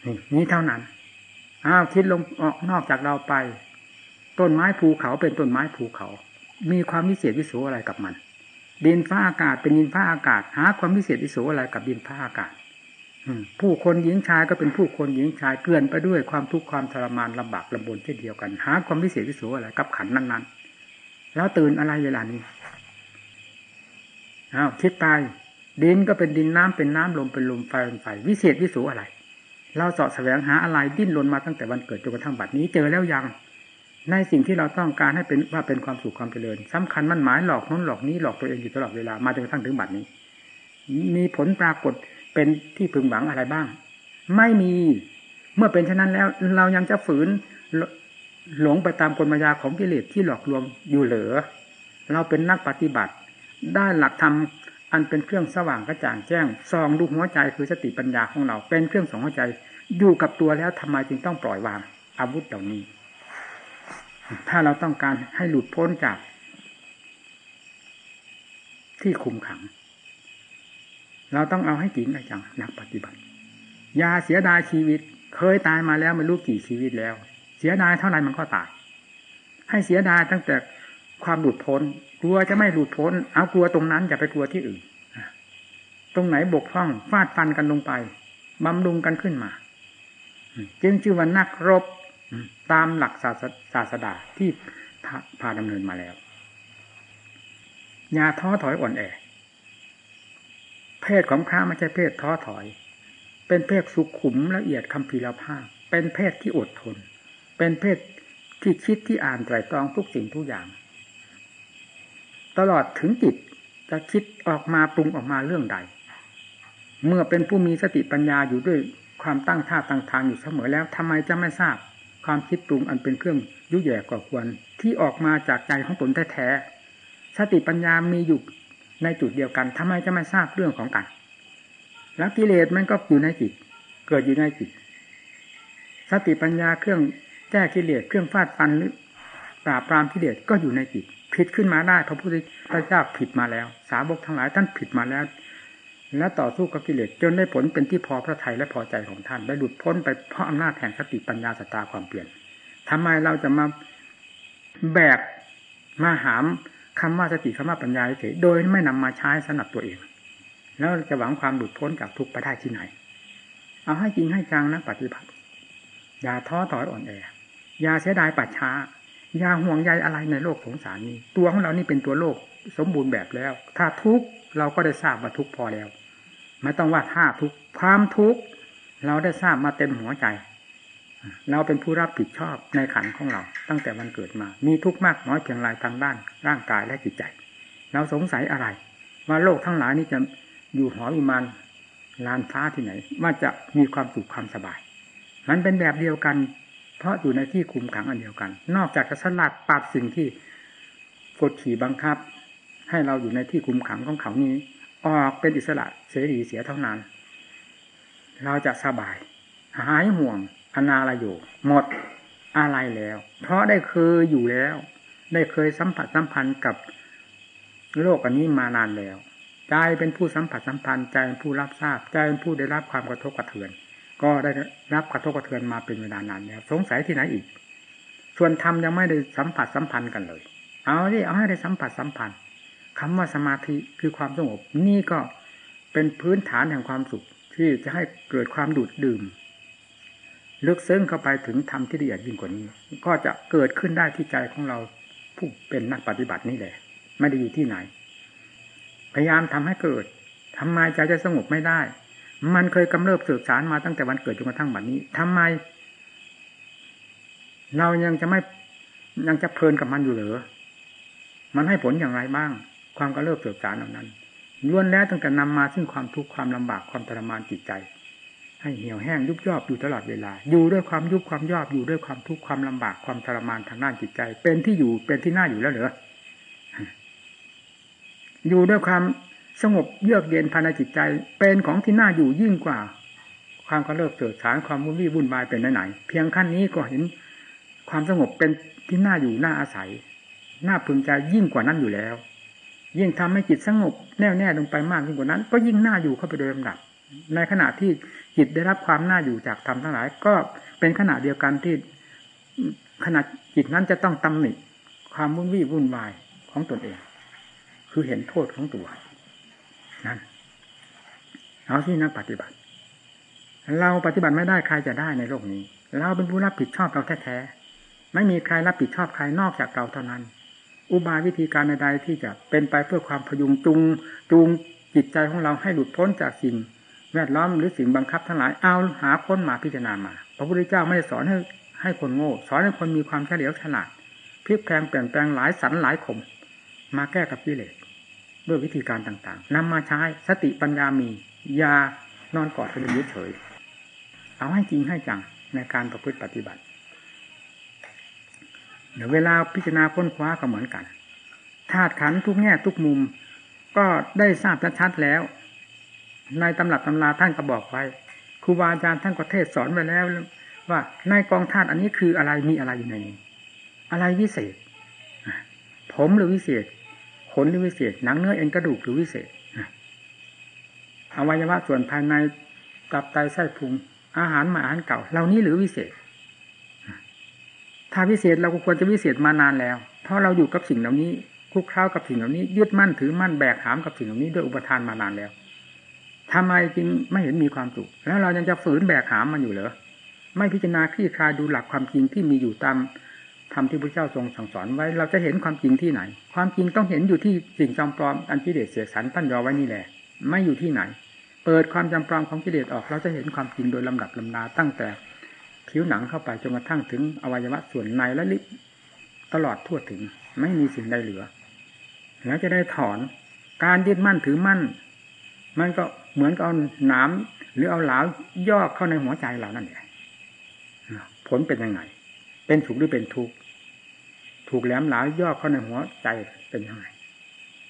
นี่นี้เท่านั้นอ้าวคิดลงออกนอกจากเราไป ต้นไม้ภูเขาเป็นต้นไม้ภูเขา มีความวิเศษวิโสอะไรกับมัน ดินฟ้าอากาศเป็นดินฟ้าอากาศ หาความพิเศษอิโสอะไรกับดินฟ้าอากาศผู้คนหญิงชายก็เป็นผู้คนหญิงชายเกลื่อนไปด้วยความทุกข์ความทรมานลำบากลำบนเช่นเดียวกัน หาความพิเศษวิโสอะไรกับขันนั้นๆ แล้วตื่นอะไรเวลานี้อ้าวคิดตายดินก็เป็นดินน้ำเป็นน้ำลมเป็นลมไฟเป็นไฟวิเศษวิโสอะไร เราเสาะแสวงหาอะไรดิ้นรนมาตั้งแต่วันเกิดจนกระทั่งบัดนี้เจอแล้วยัง ในสิ่งที่เราต้องการให้เป็นว่าเป็นความสุขความเจริญสำคัญมันหมายหลอกน้นหลอกนี้หลอกตัวเองอยู่ตลอดเวลามาจนกระทั่งถึงบัดนี้ มีผลปรากฏเป็นที่พึงหวังอะไรบ้าง ไม่มีเมื่อเป็นเช่นนั้นแล้ว เรายังจะฝืนหลงไปตามกลมายาของกิเลสที่หลอกลวงอยู่เหลือ เราเป็นนักปฏิบัติได้หลักธรรมอันเป็นเครื่องสว่างกระจ่างแจ้งซองดูหัวใจคือสติปัญญาของเรา เป็นเครื่องสองหัวใจอยู่กับตัวแล้วทำไมจึงต้องปล่อยวางอาวุธเหล่านี้ ถ้าเราต้องการให้หลุดพ้นจาก ที่คุมขัง เราต้องเอาให้จริงจังนักปฏิบัติ ยาเสียดายชีวิต เคยตายมาแล้วไม่รู้กี่ชีวิตแล้ว เสียดายเท่าไหร่มันก็ตาย ให้เสียดายตั้งแต่ความหลุดพ้น กลัวจะไม่หลุดพ้น เอากลัวตรงนั้นอย่าไปกลัวที่อื่นตรงไหนบกพร่องฟาดฟันกันลงไปบำรุงกันขึ้นมา จึงชื่อว่านักรบ ตามหลักศาสศาสดาที่พาดำเนินมาแล้วอย่าท้อถอยอ่อนแอ เพศของพระไม่ใช่เพศท้อถอย เป็นเพศสุขุมละเอียดคำพีรภาพ เป็นเพศที่อดทน เป็นเพศที่คิดที่อ่านไตรตรองทุกสิ่งทุกอย่าง ตลอดถึงจิตจะคิดออกมาปรุงออกมาเรื่องใด เมื่อเป็นผู้มีสติปัญญาอยู่ด้วยความตั้งท่าตั้งทางอยู่เสมอแล้วทำไมจะไม่ทราบ ความคิดปรุงอันเป็นเครื่องยุ่ยแย่ก่อควร ที่ออกมาจากใจของตนแท้ๆสติปัญญามีอยู่ในจุดเดียวกันทำไมจะไม่ทราบเรื่องของกัน แล้วกิเลสมันก็อยู่ในจิต เกิดอยู่ในจิต สติปัญญาเครื่องแก้กิเลสเครื่องฟาดฟันหรือปราบปรามกิเลสก็อยู่ในจิตผิดขึ้นมาได้พระพุทธเจ้าผิดมาแล้ว สาวกทั้งหลายท่านผิดมาแล้ว และต่อสู้กับกิเลสจนได้ผลเป็นที่พอพระทัยและพอใจของท่าน ได้หลุดพ้นไปเพราะอำนาจแห่งสติปัญญาสตาความเปลี่ยนทำไมเราจะมาแบกมาหามคำว่าสติคำว่าปัญญาเฉยโดยไม่นำมาใช้สนับตัวเอง แล้วจะหวังความหลุดพ้นจากทุกข์ไปได้ที่ไหน เอาให้จริงให้จังนะปฏิบัติอย่าท้อถอยอ่อนแออย่าเสียดายปัจช้าอย่าห่วงใยอะไรในโลกสงสารนี้ ตัวของเรานี่เป็นตัวโลกสมบูรณ์แบบแล้ว ถ้าทุกข์เราก็ได้ทราบว่าทุกข์พอแล้ว ไม่ต้องว่าถ้าทุกความทุกเราได้ทราบมาเต็มหัวใจ เราเป็นผู้รับผิดชอบในขันของเรา ตั้งแต่วันเกิดมา มีทุกข์มากน้อยเพียงไรทางด้าน ร่างกายและจิตใจ เราสงสัยอะไรว่าโลกทั้งหลายนี้จะอยู่หอวิมานลานฟ้าที่ไหนว่าจะมีความสุขความสบาย มันเป็นแบบเดียวกัน เพราะอยู่ในที่คุมขังอันเดียวกัน นอกจากจะสลัดปราบสิ่งที่กดขี่บังคับ ให้เราอยู่ในที่คุมขังของเขานี้ ออกเป็นอิสระเสรีเสียเท่านั้น เราจะสบาย หายห่วงอนาลโยหมดอะไรแล้ว เพราะได้เคยอยู่แล้ว ได้เคยสัมผัสสัมพันธ์กับโลกอันนี้มานานแล้วใจเป็นผู้สัมผัสสัมพันธ์ใจเป็นผู้รับทราบใจเป็นผู้ได้รับความกระทบกระเทือน ก็ได้รับกระทบกระเทือนมาเป็นเวลานานแล้วสงสัยที่ไหนอีก ส่วนธรรมยังไม่ได้สัมผัสสัมพันธ์กันเลย เอาที่เอาให้ได้สัมผัสสัมพันธ์ คำว่าสมาธิคือความสงบ นี่ก็เป็นพื้นฐานแห่งความสุขที่จะให้เกิดความดูดดื่มลึกซึ้งเข้าไปถึงธรรมที่ละเอียดยิ่งกว่านี้ ก็จะเกิดขึ้นได้ที่ใจของเราผู้เป็นนักปฏิบัตินี่แหละ ไม่ได้อยู่ที่ไหน พยายามทำให้เกิดทำไมใจจะสงบไม่ได้ มันเคยกำเริบสืบสารมาตั้งแต่วันเกิดจนกระทั่งบัดนี้ทำไม เรายังจะไม่ยังจะเพลินกับมันอยู่เหรอมันให้ผลอย่างไรบ้าง ความกำเริบสืบสารเหล่านั้นล้วนแล้วตั้งแต่นำมาซึ่งความทุกข์ความลำบากความทรมานจิตใจ ให้เหี่ยวแห้งยุบยอบอยู่ตลอดเวลา อยู่ด้วยความยุบความยอบอยู่ด้วยความทุกข์ความลำบากความทรมานทางด้านจิตใจ เป็นที่อยู่เป็นที่น่าอยู่แล้วเหรออยู่ด้วยความสงบเยือกเย็นภายในจิตใจ เป็นของที่น่าอยู่ยิ่งกว่า ความกระเลิกเกิดสารความวุ่นวี่วุ่นวายเป็นไหนๆเพียงขั้นนี้ก็เห็นความสงบเป็นที่น่าอยู่น่าอาศัย น่าพึงใจยิ่งกว่านั้นอยู่แล้ว ยิ่งทำให้จิตสงบแน่วแน่ลงไปมากยิ่งกว่านั้น ก็ยิ่งน่าอยู่เข้าไปโดยลำดับ ในขณะที่จิตได้รับความน่าอยู่จากธรรมทั้งหลาย ก็เป็นขณะเดียวกันที่ขณะจิตนั้นจะต้องตำหนิความวุ่นวี่วุ่นวายของตนเอง คือเห็นโทษของตัวนั่นเอาที่นักปฏิบัติ เราปฏิบัติไม่ได้ใครจะได้ในโลกนี้ เราเป็นผู้รับผิดชอบเราแท้ๆไม่มีใครรับผิดชอบใครนอกจากเราเท่านั้น อุบายวิธีการใดๆที่จะเป็นไปเพื่อความพยุงจุงจูงจิตใจของเราให้หลุดพ้นจากสิ่งแวดล้อมหรือสิ่งบังคับทั้งหลายเอาหาค้นมาพิจารณามา พระพุทธเจ้าไม่ได้สอนให้ให้คนโง่ สอนให้คนมีความเฉลียวฉลาดพลิกแพลงเปลี่ยนแปลงหลายสันหลายขมมาแก้กับกิเลสด้วยวิธีการต่างๆนำมาใช้สติปัญญามียานอนกอดกันเฉยเอาให้จริงให้จังในการประพฤติปฏิบัติ เดี๋ยวเวลาพิจารณาค้นคว้าก็เหมือนกันธาตุขันทุกแง่ทุกมุม ก็ได้ทราบชัดๆแล้ว ในตำรับตำราท่านก็บอกไว้ครูบาอาจารย์ท่านก็เทศสอนไว้แล้ว ว่าในกองธาตุอันนี้คืออะไรมีอะไรอยู่ในนี้อะไรวิเศษ ผมหรือวิเศษขนหรือวิเศษหนังเนื้อเอ็นกระดูกหรือวิเศษอวัยวะส่วนภายในตับไตไส้พุงอาหารใหมาอาหารเก่าเหล่านี้หรือวิเศษ ถ้าวิเศษเราก็ควรจะวิเศษมานานแล้ว เพราะเราอยู่กับสิ่งเหล่านี้คุกคล้ากับสิ่งเหล่านี้ ยึดมั่นถือมั่นแบกหามกับสิ่งเหล่านี้ด้วยอุปทานมานานแล้วทำไมจึงไม่เห็นมีความสุข แล้วเรายังจะฝืนแบกหามมันอยู่เหรอไม่พิจารณาคลี่คลายดูหลักความจริงที่มีอยู่ตามธรรมที่พระเจ้าทรงสั่งสอนไว้ เราจะเห็นความจริงที่ไหน ความจริงต้องเห็นอยู่ที่สิ่งจำปลอมอันกิเลสเสียสันตั้นยอไว้นี่แหละ ไม่อยู่ที่ไหน เปิดความจำปลอมของกิเลสออก เราจะเห็นความจริงโดยลำดับลำดาตั้งแต่ ผิวหนังเข้าไปจนกระทั่งถึงอวัยวะส่วนในและลิบตลอดทั่วถึง ไม่มีสิ่งใดเหลือ แล้วจะได้ถอนการยึดมั่นถือมั่น มันก็เหมือนกับเอาหนามหรือเอาเหลาย่อเข้าในหัวใจเรานั่นแหละผลเป็นยังไง เป็นสุขหรือเป็นทุกข์ถูกแหลมหลาย่อเข้าในหัวใจเป็นยังไง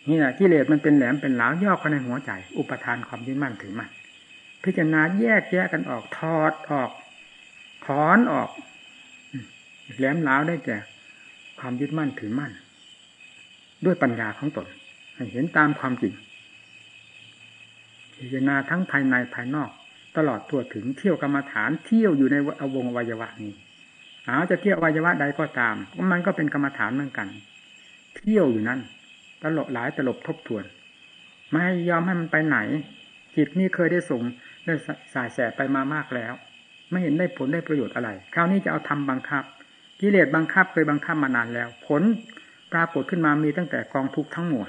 นี่แหละกิเลสมันเป็นแหลมเป็นหลาย่อเข้าในหัวใจ อุปทานความยึดมั่นถือมั่นพิจารณาแยกแยกกันออกถอดออก ถอนออกแหลมหลาวได้แก่ ความยึดมั่นถือมั่น ด้วยปัญญาของตน ให้เห็นตามความจริงพิจารณาทั้งภายในภายนอก ตลอดตัวถึงเที่ยวกรรมฐานเที่ยวอยู่ในอวงอวัยวะนี้อาจะเที่ยวอวัยวะใดก็ตามมันก็เป็นกรรมฐานเหมือนกัน เที่ยวอยู่นั่นตลบหลายตลบทบทวน ไม่ยอมให้มันไปไหน จิตนี่เคยได้ส่งได้สายแสไปมามากแล้ว ไม่เห็นได้ผลได้ประโยชน์อะไร คราวนี้จะเอาทำบังคับ กิเลสบังคับเคยบังคับมานานแล้ว ผลปรากฏขึ้นมามีตั้งแต่กองทุกทั้งหมด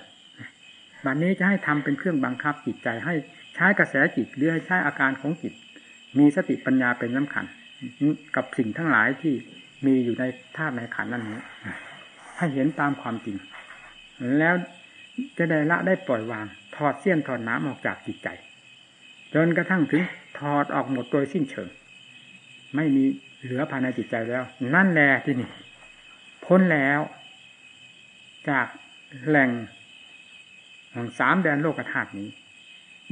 บัดนนี้จะให้ทำเป็นเครื่องบังคับจิตใจ ให้ใช้กระแสจิตหรือให้ใช้อาการของจิต มีสติปัญญาเป็นสำคัญ กับสิ่งทั้งหลายที่มีอยู่ในธาตุในขันนั้นนี้ให้เห็นตามความจริง แล้วจะได้ละได้ปล่อยวาง ถอดเสี้ยนถอดน้ำออกจากจิตใจ จนกระทั่งถึงถอดออกหมดโดยสิ้นเชิง ไม่มีเหลือภายในจิตใจแล้ว นั่นแหละที่นี่พ้นแล้ว จากแหล่งของสามแดนโลกธาตุนี้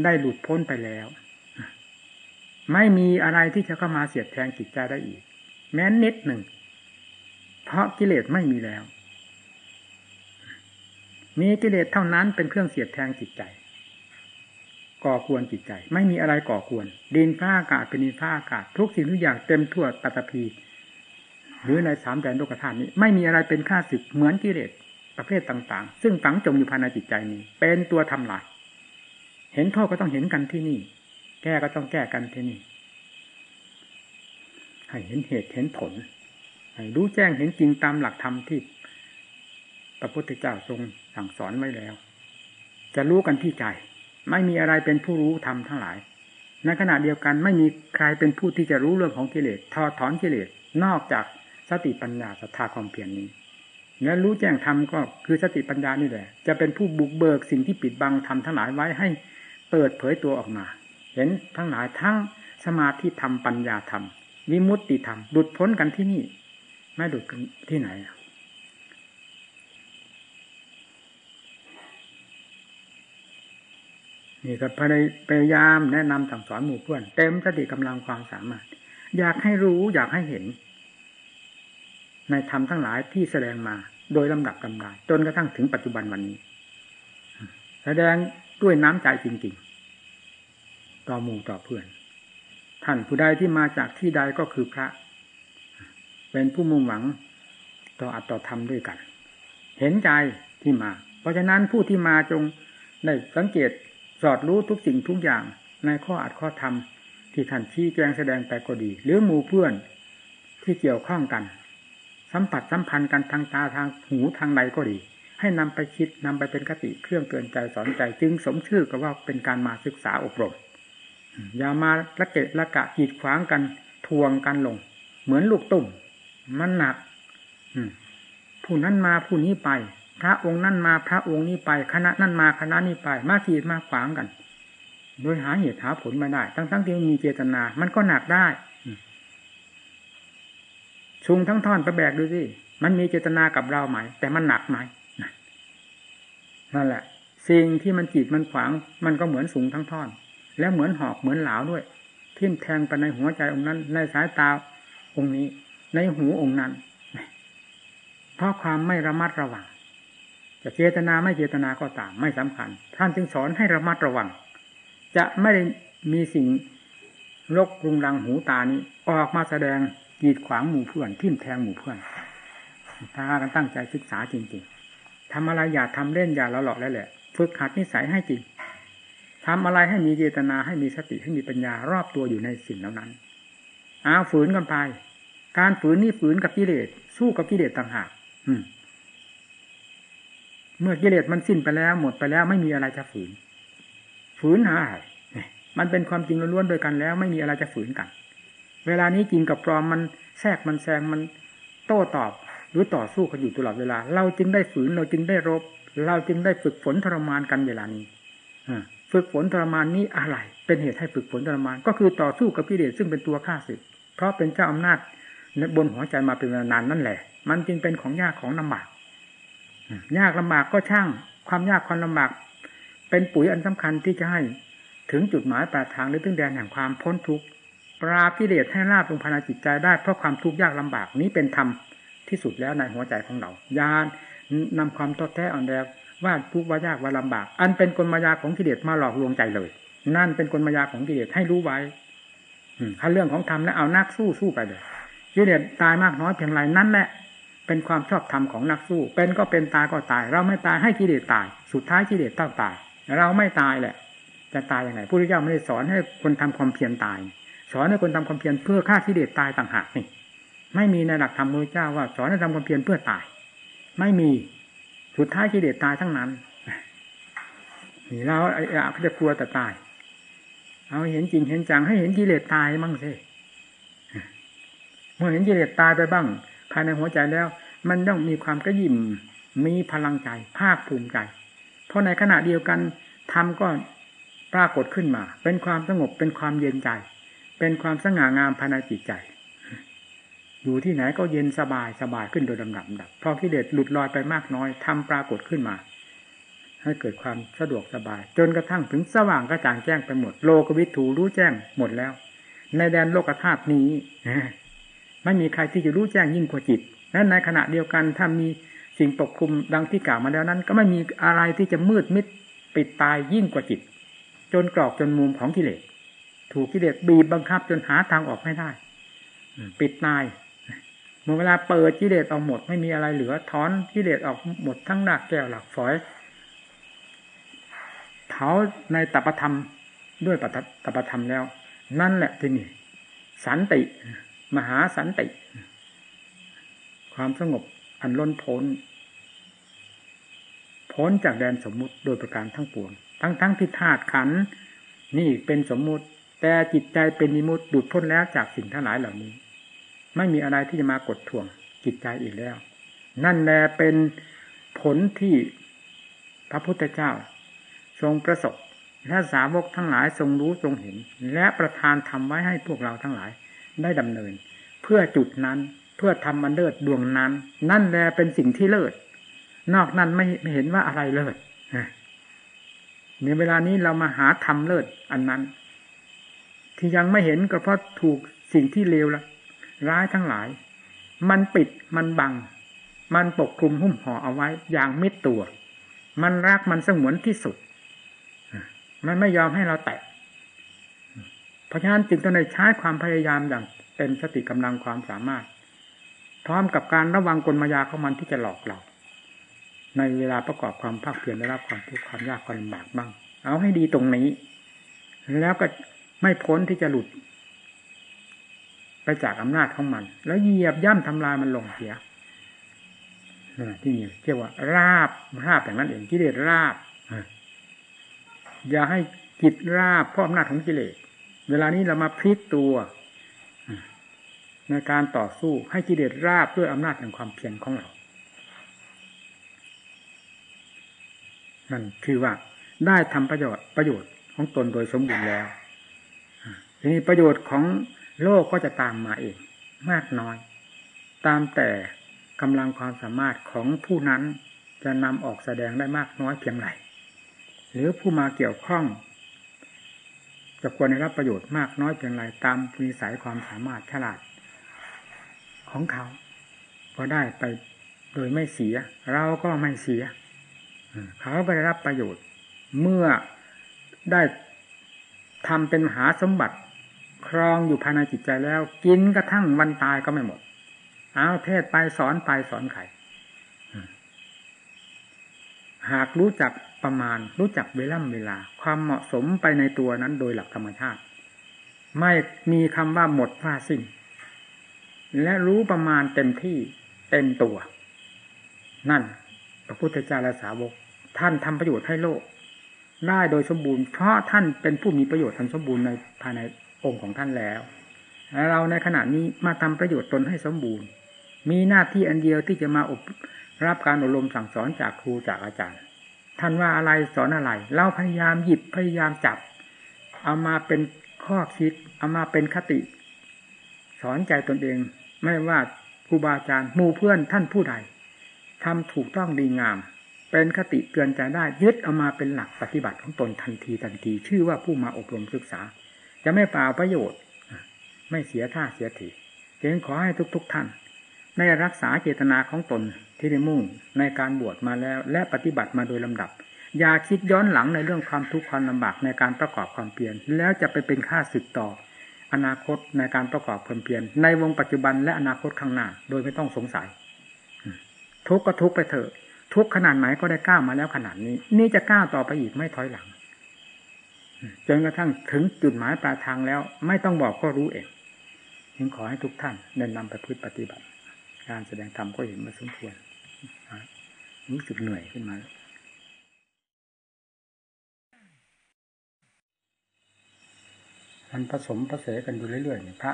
ได้หลุดพ้นไปแล้ว ไม่มีอะไรที่จะเข้ามาเสียดแทงจิตใจได้อีก แม้นิดหนึ่ง เพราะกิเลสไม่มีแล้ว มีกิเลสเท่านั้นเป็นเครื่องเสียดแทงจิตใจ ก่อควรจิตใจ ไม่มีอะไรก่อควร ดินฟ้าอากาศเป็นดินฟ้าอากาศ ทุกสิ่งทุกอย่างเต็มทั่วปัตภีหรือในสามแดนโลกธาตุนี้ ไม่มีอะไรเป็นค่าศึกเหมือนกิเลสประเภทต่างๆ ซึ่งฝังจมอยู่ภายในจิตใจนี้ เป็นตัวทำลาย เห็นโทษก็ต้องเห็นกันที่นี่ แก้ก็ต้องแก้กันที่นี่ ให้เห็นเหตุเห็นผล ให้รู้แจ้งเห็นจริงตามหลักธรรมที่พระพุทธเจ้าทรงสั่งสอนไว้แล้ว จะรู้กันที่ใจ ไม่มีอะไรเป็นผู้รู้ธรรมทั้งหลาย ในขณะเดียวกันไม่มีใครเป็นผู้ที่จะรู้เรื่องของกิเลสทอดถอนกิเลสนอกจากสติปัญญาศรัทธาความเพียรนนี้และรู้แจ้งธรรมก็คือสติปัญญานี่แหละ จะเป็นผู้บุกเบิกสิ่งที่ปิดบังธรรมทั้งหลายไว้ให้เปิดเผยตัวออกมา เห็นทั้งหลายทั้งสมาธิธรรมปัญญาธรรม วิมุตติธรรมดุดพ้นกันที่นี่ ไม่ดุดกันที่ไหน นี่ก็พยายามแนะนำสั่งสอนหมู่เพื่อน เต็มสติกำลังความสามารถ อยากให้รู้อยากให้เห็น ในธรรมทั้งหลายที่แสดงมา โดยลำดับกำลังจนกระทั่งถึงปัจจุบันวันนี้ แสดงด้วยน้ำใจจริงๆ ต่อหมู่ต่อเพื่อน ท่านผู้ใดที่มาจากที่ใดก็คือพระ เป็นผู้มุ่งหวังต่ออัตต่อธรรมด้วยกัน เห็นใจที่มา เพราะฉะนั้นผู้ที่มาจงได้สังเกต สอดรู้ทุกสิ่งทุกอย่างในข้ออัดข้อธรรมที่ท่านชี้แจงแสดงไปก็ดี หรือหมู่เพื่อนที่เกี่ยวข้องกัน สัมผัสสัมพันธ์กันทางตาทางหูทางใดก็ดี ให้นำไปคิดนำไปเป็นคติเครื่องเตือนใจสอนใจจึงสมชื่อกับว่าเป็นการมาศึกษาอบรมอย่ามาละเกะละกะกีดขวางกันทวงกันลง เหมือนลูกตุ่มมันหนักผู้นั้นมาผู้นี้ไป ระองค์นั้นมาพระองค์นี้ไปคณะนั้นมาคณะนี้ไปมาขีดมาขวางกัน โดยหาเหตุหาผลไม่ได้ ทั้งทั้งที่มีเจตนา มันก็หนักได้ชุงทั้งท่อนประแบกดูสิมันมีเจตนากับเราไหม แต่มันหนักไหมนั่นแหละสิ่งที่มันจีดมันขวาง มันก็เหมือนสูงทั้งท่อน แล้วเหมือนหอกเหมือนเหลาด้วยทิ่มแทงไปในหัวใจองค์นั้น ในสายตาองค์นี้ ในหูองค์นั้น เพราะความไม่ระมัดระวัง จะเจตนาไม่เจตนาก็ตามไม่สำคัญ ท่านจึงสอนให้ระมัดระวัง จะไม่ได้มีสิ่งลกรุงรังหูตานี้ ออกมาแสดงกีดขวางหมู่เพื่อนทิ่มแทงหมู่เพื่อนถ้ากันตั้งใจศึกษาจริงๆทำอะไรอย่าทำเล่นอย่าละหลอกแล้วแหละฝึกหัดนิสัยให้จริงทำอะไรให้มีเจตนาให้มีสติให้มีปัญญารอบตัวอยู่ในสิ่งเหล่านั้นอาฝืนกันไป การฝืนนี่ฝืนกับกิเลสสู้กับกิเลสต่างหาก เมื่อกิเลสมันสิ้นไปแล้ว หมดไปแล้วไม่มีอะไรจะฝืน ฝืนหามันเป็นความจริงล้วนๆโดยกันแล้ว ไม่มีอะไรจะฝืนกัน เวลานี้จริงกับปลอมมันแทรกมันแซงมันโต้ตอบหรือต่อสู้กันอยู่ตลอดเวลา เราจึงได้ฝืนเราจึงได้รบ เราจึงได้ฝึกฝนทรมานกันเวลานี้ฝึกฝนทรมานนี้อะไร เป็นเหตุให้ฝึกฝนทรมาน ก็คือต่อสู้กับกิเลสซึ่งเป็นตัวฆ่าศึกเพราะเป็นเจ้าอำนาจบนหัวใจมาเป็นเวลานานนั่นแหละ มันจึงเป็นของยากของลำบาก ยากลำบากก็ช่าง ความยากความลำบาก เป็นปุ๋ยอันสำคัญที่จะให้ถึงจุดหมายปลายทางหรือถึงแดนแห่งความพ้นทุกข์ปราบกิเลสให้ราบลงภายในจิตใจได้เพราะความทุกข์ยากลำบากนี้เป็นธรรมที่สุดแล้วในหัวใจของเรายานนำความท้อแท้อ่อนแรงว่าทุกข์ว่ายากว่าลำบาก อันเป็นกลมายาของกิเลสมาหลอกลวงใจเลย นั่นเป็นกลมายาของกิเลสให้รู้ไว้ถ้าเรื่องของธรรมแล้วเอานักสู้สู้ไปเลยกิเลสตายมากน้อยเพียงไรนั่นแหละ เป็นความชอบธรรมของนักสู้ เป็นก็เป็นตายก็ตาย เราไม่ตายให้กิเลสตาย สุดท้ายกิเลสต้องตาย เราไม่ตายแหละ จะตายยังไงพระพุทธเจ้าไม่ได้สอนให้คนทำความเพียรตาย สอนให้คนทำความเพียรเพื่อฆ่ากิเลสตายต่างหากนี่ ไม่มีในหลักธรรมพระเจ้าว่า สอนให้ทำความเพียรเพื่อตาย ไม่มีสุดท้ายกิเลสตายทั้งนั้นนี่เราไอ้อะจะกลัวแต่ตาย เอาเห็นจริงเห็นจังให้เห็นกิเลสตายมั่งสิเมื่อเห็นกิเลสตายไปบ้างายในหัวใจแล้ว มันต้องมีความกระยิมมีพลังใจ ภาคภูมิใจ เพราะในขณะเดียวกันทำก็ปรากฏขึ้นมา เป็นความสงบเป็นความเย็นใจ เป็นความสง่างามภายในจิตใจ อยู่ที่ไหนก็เย็นสบายสบายขึ้นโดยลำดับดับพอกิเลสหลุดลอยไปมากน้อยทำปรากฏขึ้นมา ให้เกิดความสะดวกสบาย จนกระทั่งถึงสว่างกระจ่างแจ้งไปหมด โลกวิถูรู้แจ้งหมดแล้ว ในแดนโลกธาตุนี้ ไม่มีใครที่จะรู้แจ้งยิ่งกว่าจิตและในขณะเดียวกันถ้ามีสิ่งปกคลุมดังที่กล่าวมาแล้วนั้น ก็ไม่มีอะไรที่จะมืดมิดปิดตายยิ่งกว่าจิต จนกรอกจนมุมของกิเลสถูกกิเลสบีบบังคับจนหาทางออกไม่ได้ปิดตายเมื่อเวลาเปิดกิเลสออกหมดไม่มีอะไรเหลือถอนกิเลสออกหมดทั้งหนักแก้วหลักฝอยเผาในตปธรรมด้วยปตปธรรมแล้ว นั่นแหละที่นี่สันติ มหาสันติ ความสงบอันล้นพ้น พ้นจากแดนสมมุติโดยประการทั้งปวง ทั้งทั้งที่ธาตุขันนี่เป็นสมมุติ แต่จิตใจเป็นนิมุติดุดพ้นแล้วจากสิ่งทั้งหลายเหล่านี้ ไม่มีอะไรที่จะมากดท่วงจิตใจอีกแล้ว นั่นแหละเป็นผลที่พระพุทธเจ้า ทรงประสบและสาวกทั้งหลายทรงรู้ทรงเห็น และประทานทำไว้ให้พวกเราทั้งหลาย ได้ดำเนิน เพื่อจุดนั้นเพื่อทำมันเลิศดวงนั้น นั่นแหละเป็นสิ่งที่เลิศนอกนั้นไม่ไม่เห็นว่าอะไรเลิศในเวลานี้เรามาหาทำเลิศอันนั้น ที่ยังไม่เห็นก็เพราะถูกสิ่งที่เลวละร้ายทั้งหลาย มันปิดมันบัง มันปกคลุมหุ้มห่อเอาไว้ อย่างมิดตัว มันรักมันสงวนที่สุด มันไม่ยอมให้เราแตะ ราะฉะนั้นจึงต้องได้ใช้ความพยายามอย่างเต็มสติกำลังความสามารถ พร้อมกับการระวังกลมายาของมันที่จะหลอกเรา ในเวลาประกอบความภาคเพียรได้รับความทุกข์ความยากความลำบากบ้าง เอาให้ดีตรงนี้ แล้วก็ไม่พ้นที่จะหลุด ไปจากอำนาจของมัน แล้วเหยียบย่ำทำลายมันลงเสียที่นี่เรียกว่า ราบราบอย่างนั้นเองกิเลสราบอย่าให้จิตราบเพราะอำนาจของกิเลส เวลานี้เรามาพลิกตัวในการต่อสู้ให้กิเลสราบด้วยอำนาจแห่งความเพียรของเรานั่นคือว่าได้ทำประโยชน์ประโยชน์ของตนโดยสมบูรณ์แล้วทีนี้ประโยชน์ของโลกก็จะตามมาเองมากน้อย ตามแต่กำลังความสามารถของผู้นั้นจะนำออกแสดงได้มากน้อยเพียงไรหรือผู้มาเกี่ยวข้อง จะควรได้รับประโยชน์มากน้อยเพียงไรตามวิสัยความสามารถฉลาดของเขาพอได้ไปโดยไม่เสีย เราก็ไม่เสียเขาก็ได้รับประโยชน์ เมื่อได้ทำเป็นมหาสมบัติ ครองอยู่ภายในจิตใจแล้ว กินกระทั่งวันตายก็ไม่หมด เอาเทศไปสอนไปสอนไข หากรู้จักประมาณ รู้จักเวล่ำเวลา ความเหมาะสมไปในตัวนั้นโดยหลักธรรมชาติ ไม่มีคำว่าหมดว่าสิ้น และรู้ประมาณเต็มที่เต็มตัว นั่น พระพุทธเจ้าและสาวก ท่านทำประโยชน์ให้โลก ได้โดยสมบูรณ์เพราะท่านเป็นผู้มีประโยชน์ทันสมบูรณ์ในภายในองค์ของท่านแล้วเราในขณะนี้มาทำประโยชน์ตนให้สมบูรณ์ มีหน้าที่อันเดียวที่จะมาอบ รับการอบรมสั่งสอนจากครูจากอาจารย์ ท่านว่าอะไรสอนอะไร เราพยายามหยิบพยายามจับ เอามาเป็นข้อคิด เอามาเป็นคติ สอนใจตนเอง ไม่ว่าครูบาอาจารย์หมู่เพื่อนท่านผู้ใดทำถูกต้องดีงาม เป็นคติเตือนใจได้ยึดเอามาเป็นหลักปฏิบัติของตนทันทีทันที ชื่อว่าผู้มาอบรมศึกษา จะไม่เปล่าประโยชน์ ไม่เสียท่าเสียทีจึงขอให้ทุกๆทท่าน ได้รักษาเจตนาของตนที่ได้มุ่งในการบวชมาแล้ว และปฏิบัติมาโดยลำดับ อย่าคิดย้อนหลังในเรื่องความทุกข์ความลำบากในการประกอบความเพียรแล้วจะไปเป็นค่าศึกต่อ อนาคตในการประกอบความเพียรในวงปัจจุบันและอนาคตข้างหน้า โดยไม่ต้องสงสัย ทุกข์ก็ทุกข์ไปเถอะทุกขนาดไหนก็ได้ก้าวมาแล้วขนาดนี้ นี่จะก้าวต่อไปอีกไม่ถอยหลังจนกระทั่งถึงจุดหมายปลายทางแล้ว ไม่ต้องบอกก็รู้เองจึงขอให้ทุกท่านเดินนำไปพืชปฏิบัติ การแสดงธรรมก็เห็นมาสมควรรู้สึกเหนื่อยขึ้นมา มันผสมผสมกันอยู่เรื่อยๆพระ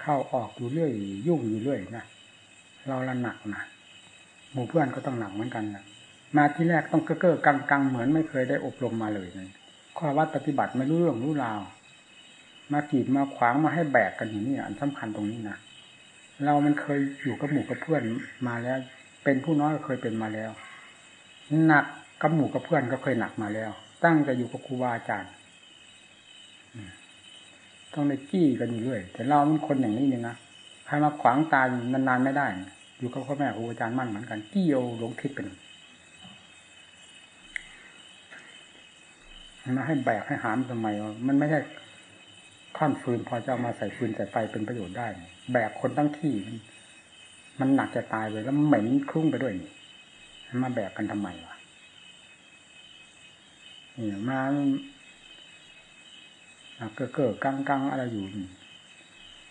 เข้าออกอยู่เรื่อย ยุ่งอยู่เรื่อยนะเราละหนักนะหมู่เพื่อนก็ต้องหนักเหมือนกันนะมาที่แรกต้องเก้อเก้อกังกังเหมือนไม่เคยได้อบรมมาเลยนะข้อวัดปฏิบัติไม่รู้เรื่องรู้ราว มากีดมาขวางมาให้แบกกันอย่างนี้อันสำคัญตรงนี้นะเรามันเคยอยู่กับหมู่กับเพื่อนมาแล้ว เป็นผู้น้อยก็เคยเป็นมาแล้วหนักกับหมู่กับเพื่อนก็เคยหนักมาแล้ว ตั้งแต่อยู่กับครูบาอาจารย์ต้องในจี้กันอยู่เรื่อยแต่เรามันคนอย่างนี้นี่นะใครมาขวางตายนานๆไม่ได้ อยู่กับพ่อแม่ครูอาจารย์มั่นเหมือนกันจี้เอาหลงทิศเป็นมาให้แบกให้หามทำไมมันไม่ใช่ ท่อนฟืนพอจะเอามาใส่ฟืนใส่ไฟเป็นประโยชน์ได้ แบกคนตั้งที่มันหนักจะตายเลยแล้วเหม็นคลุ้งไปด้วยนี่มาแบกกันทำไมวะนี่มาเก้อเก้อกังกังอะไรอยู่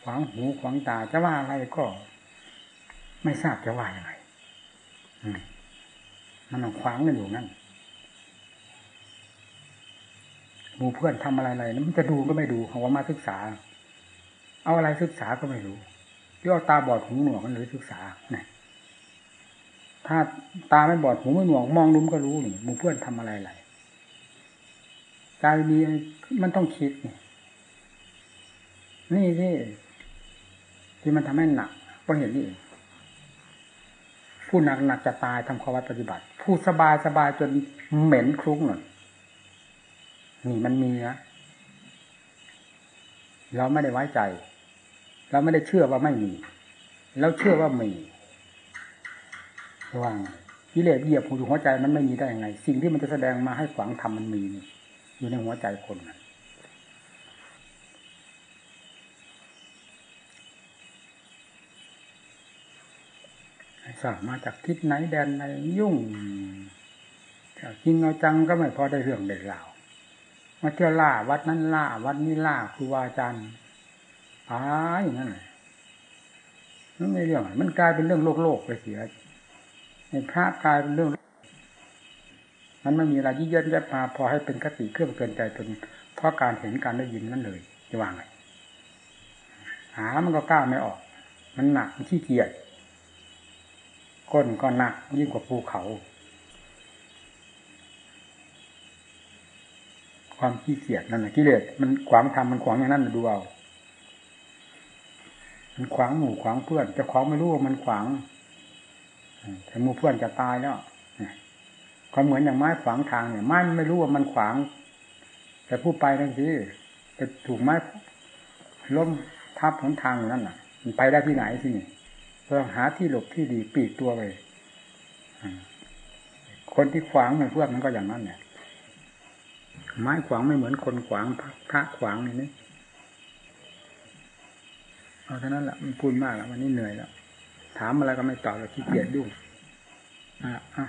ขวางหูขวางตาจะว่าอะไรก็ ไม่ทราบจะว่ายังไงมันขวางกันอยู่นั่น หมู่เพื่อนทำอะไรอะไรมันจะดูก็ไม่ดูเขาว่ามาศึกษา เอาอะไรศึกษาก็ไม่รู้ที่เอาตาบอดหูหนวกกันหรือศึกษาเนี่ยถ้าตาไม่บอดหูไม่หนวกมองลุ้มก็รู้นี่หมู่เพื่อนทำอะไรอะไรใจดีมันต้องคิดนี่นี่ที่ที่มันทำให้หนักก็เห็นนี่ผู้หนักหนักจะตายทำข้อวัดปฏิบัติ ผู้สบายสบายจนเหม็นคลุ้งหน่อย นี่มันมีนะเราไม่ได้ไว้ใจ เราไม่ได้เชื่อว่าไม่มี เราเชื่อว่ามีระวังกิเลสเหยียบหัวใจมันไม่มีได้ยังไง สิ่งที่มันจะแสดงมาให้ขวางทำมันมีนี่อยู่ในหัวใจคนนะสามาจากทิศไหนแดนไหนยุ่งจริงเอาจังก็ไม่พอได้เรื่องเด็ดราว มาเที่ยวล่าวัดนั้นล่า วัดนี้ล่าครูบาอาจารย์ตายอย่างนั้นเลยมันไม่เรื่องมันกลายเป็นเรื่องโลกโลกไปเสียในพระกลายเป็นเรื่อง มันไม่มีอะไรยี่เยินยัดมาพอให้เป็นกติเครื่องเตือนใจตนเพราะการเห็นการได้ยินนั่นเลยจะวางไงหามันก็กล้าไม่ออก มันหนักมันขี้เกียจก้นก็หนักยิ่งกว่าภูเขา ความขี้เกียจนั่นแหละกิเลสมันขวางทำมันขวางอย่างนั้นดูเอามันขวางหมู่ขวางเพื่อนจะขวางไม่รู้ว่ามันขวางแต่หมู่เพื่อนจะตายแล้วก็เหมือนอย่างไม้ขวางทางเนี่ยไม้ไม่รู้ว่ามันขวาง แต่ผู้ไปนั่นสิจะถูกไม้ล้มทับหนทางนั่นน่ะ มันไปได้ที่ไหนที่นี่ต้องหาที่หลบที่ดีปีกตัวไปคนที่ขวางหมู่เพื่อนมันก็อย่างนั้นเนี่ย ไม้ขวางไม่เหมือนคนขวางพระขวางนี่นี่เอาเท่านั้นแหละมันพูดมากแล้ววันนี้เหนื่อยแล้วถามอะไรก็ไม่ตอบแล้วขี้เกียจดุ้งอะอะ